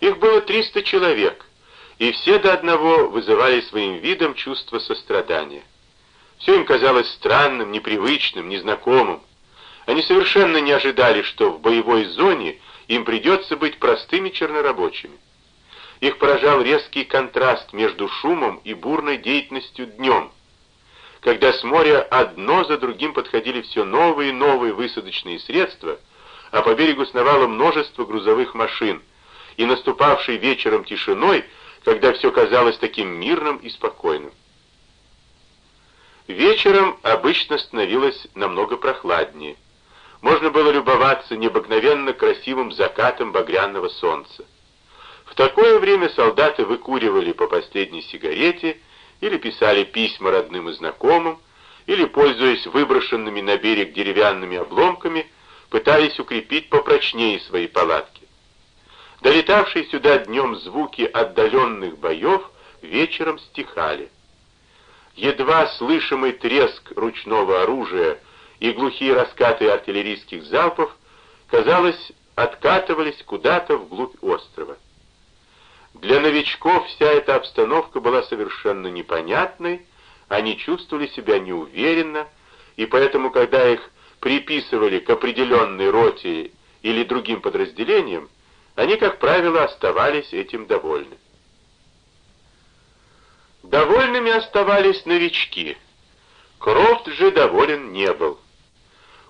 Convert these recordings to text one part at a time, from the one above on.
Их было 300 человек, и все до одного вызывали своим видом чувство сострадания. Все им казалось странным, непривычным, незнакомым. Они совершенно не ожидали, что в боевой зоне им придется быть простыми чернорабочими. Их поражал резкий контраст между шумом и бурной деятельностью днем, когда с моря одно за другим подходили все новые и новые высадочные средства, а по берегу сновало множество грузовых машин, и наступавшей вечером тишиной, когда все казалось таким мирным и спокойным. Вечером обычно становилось намного прохладнее. Можно было любоваться необыкновенно красивым закатом багряного солнца. В такое время солдаты выкуривали по последней сигарете или писали письма родным и знакомым, или, пользуясь выброшенными на берег деревянными обломками, пытались укрепить попрочнее свои палатки. Долетавшие сюда днем звуки отдаленных боев вечером стихали. Едва слышимый треск ручного оружия и глухие раскаты артиллерийских залпов, казалось, откатывались куда-то вглубь острова. Для новичков вся эта обстановка была совершенно непонятной, они чувствовали себя неуверенно, и поэтому, когда их приписывали к определенной роте или другим подразделениям, они, как правило, оставались этим довольны. Довольными оставались новички. Крофт же доволен не был.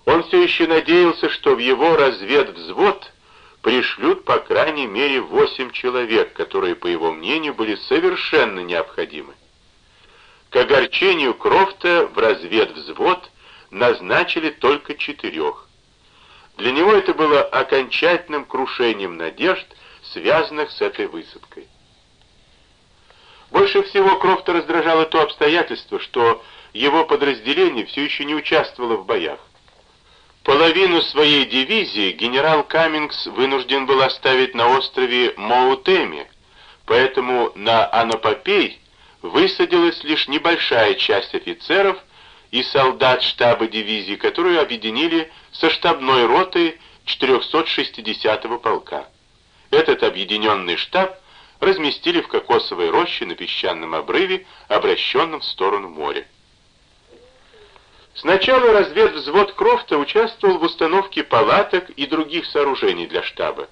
Он все еще надеялся, что в его разведвзвод пришлют по крайней мере восемь человек, которые, по его мнению, были совершенно необходимы. К огорчению Крофта в разведвзвод назначили только четырех. Для него это было окончательным крушением надежд, связанных с этой высадкой. Больше всего Крофта раздражало то обстоятельство, что его подразделение все еще не участвовало в боях. Половину своей дивизии генерал Каммингс вынужден был оставить на острове Моутеме, поэтому на Анапопей высадилась лишь небольшая часть офицеров и солдат штаба дивизии, которую объединили со штабной ротой 460-го полка. Этот объединенный штаб разместили в кокосовой роще на песчаном обрыве, обращенном в сторону моря. Сначала разведвзвод Крофта участвовал в установке палаток и других сооружений для штаба.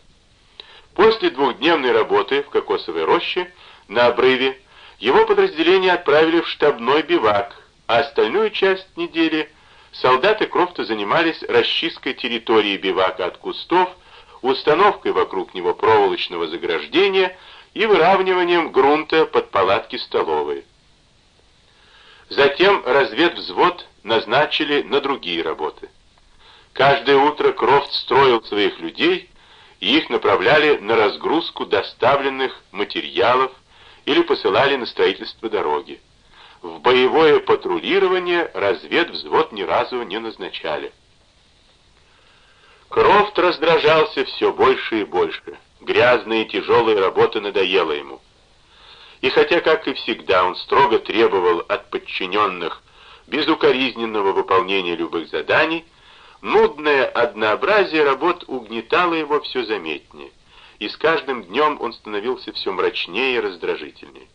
После двухдневной работы в кокосовой роще на обрыве его подразделение отправили в штабной бивак, а остальную часть недели солдаты Крофта занимались расчисткой территории бивака от кустов, установкой вокруг него проволочного заграждения и выравниванием грунта под палатки столовой. Затем разведвзвод назначили на другие работы. Каждое утро Крофт строил своих людей, и их направляли на разгрузку доставленных материалов или посылали на строительство дороги. В боевое патрулирование разведвзвод ни разу не назначали. Крофт раздражался все больше и больше. Грязная и тяжелая работа надоела ему. И хотя, как и всегда, он строго требовал от подчиненных безукоризненного выполнения любых заданий, нудное однообразие работ угнетало его все заметнее, и с каждым днем он становился все мрачнее и раздражительнее.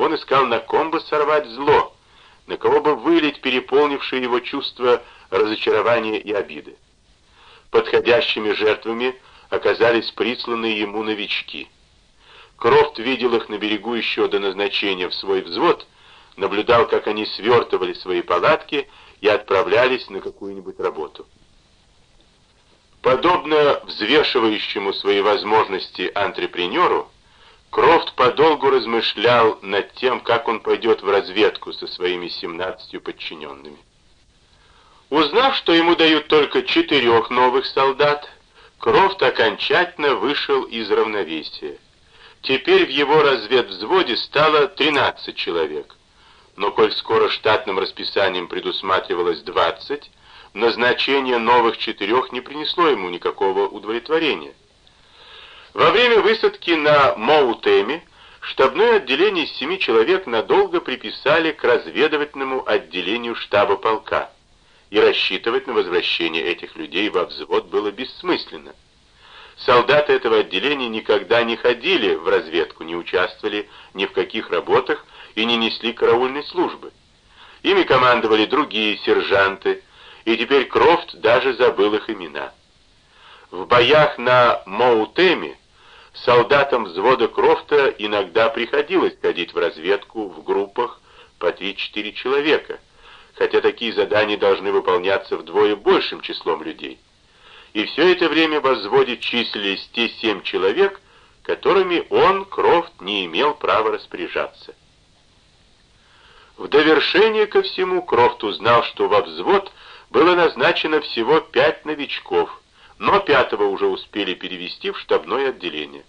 Он искал на ком бы сорвать зло, на кого бы вылить переполнившие его чувства разочарования и обиды. Подходящими жертвами оказались присланные ему новички. Крофт видел их на берегу еще до назначения в свой взвод — наблюдал, как они свертывали свои палатки и отправлялись на какую-нибудь работу. Подобно взвешивающему свои возможности антрепренеру, Крофт подолгу размышлял над тем, как он пойдет в разведку со своими 17 подчиненными. Узнав, что ему дают только четырех новых солдат, Крофт окончательно вышел из равновесия. Теперь в его разведвзводе стало 13 человек но коль скоро штатным расписанием предусматривалось 20, назначение новых четырех не принесло ему никакого удовлетворения. Во время высадки на Моутеме штабное отделение из семи человек надолго приписали к разведывательному отделению штаба полка, и рассчитывать на возвращение этих людей во взвод было бессмысленно. Солдаты этого отделения никогда не ходили в разведку, не участвовали ни в каких работах и не несли караульной службы. Ими командовали другие сержанты, и теперь Крофт даже забыл их имена. В боях на Моутеме солдатам взвода Крофта иногда приходилось ходить в разведку в группах по 3-4 человека, хотя такие задания должны выполняться вдвое большим числом людей. И все это время в взводе числились те семь человек, которыми он, Крофт, не имел права распоряжаться. В довершение ко всему Крофт узнал, что во взвод было назначено всего пять новичков, но пятого уже успели перевести в штабное отделение.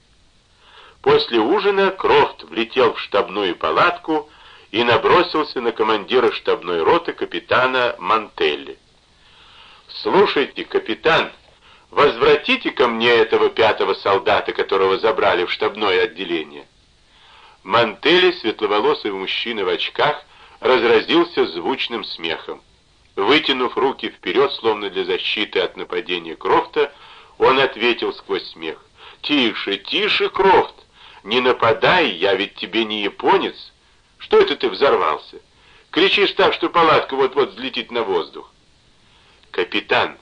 После ужина Крофт влетел в штабную палатку и набросился на командира штабной роты капитана Мантелли. «Слушайте, капитан, возвратите ко мне этого пятого солдата, которого забрали в штабное отделение». Мантелли, светловолосый мужчина в очках, разразился звучным смехом. Вытянув руки вперед, словно для защиты от нападения Крофта, он ответил сквозь смех. «Тише, тише, Крофт! Не нападай, я ведь тебе не японец! Что это ты взорвался? Кричишь так, что палатка вот-вот взлетит на воздух!» «Капитан,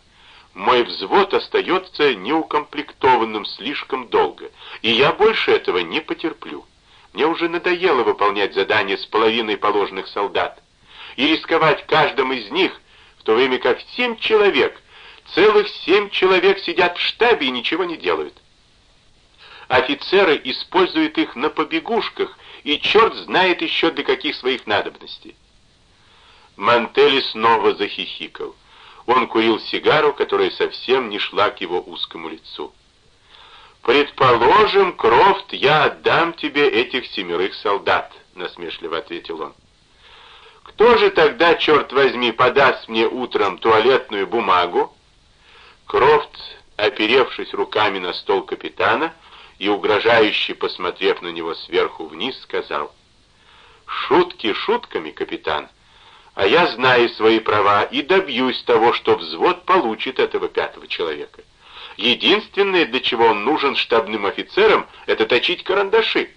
мой взвод остается неукомплектованным слишком долго, и я больше этого не потерплю. Мне уже надоело выполнять задания с половиной положенных солдат и рисковать каждым из них, в то время как семь человек, целых семь человек сидят в штабе и ничего не делают. Офицеры используют их на побегушках, и черт знает еще для каких своих надобностей. Мантели снова захихикал. Он курил сигару, которая совсем не шла к его узкому лицу. «Предположим, Крофт, я отдам тебе этих семерых солдат», — насмешливо ответил он. Кто же тогда, черт возьми, подаст мне утром туалетную бумагу? Крофт, оперевшись руками на стол капитана и угрожающе посмотрев на него сверху вниз, сказал, «Шутки шутками, капитан, а я знаю свои права и добьюсь того, что взвод получит этого пятого человека. Единственное, для чего он нужен штабным офицерам, это точить карандаши.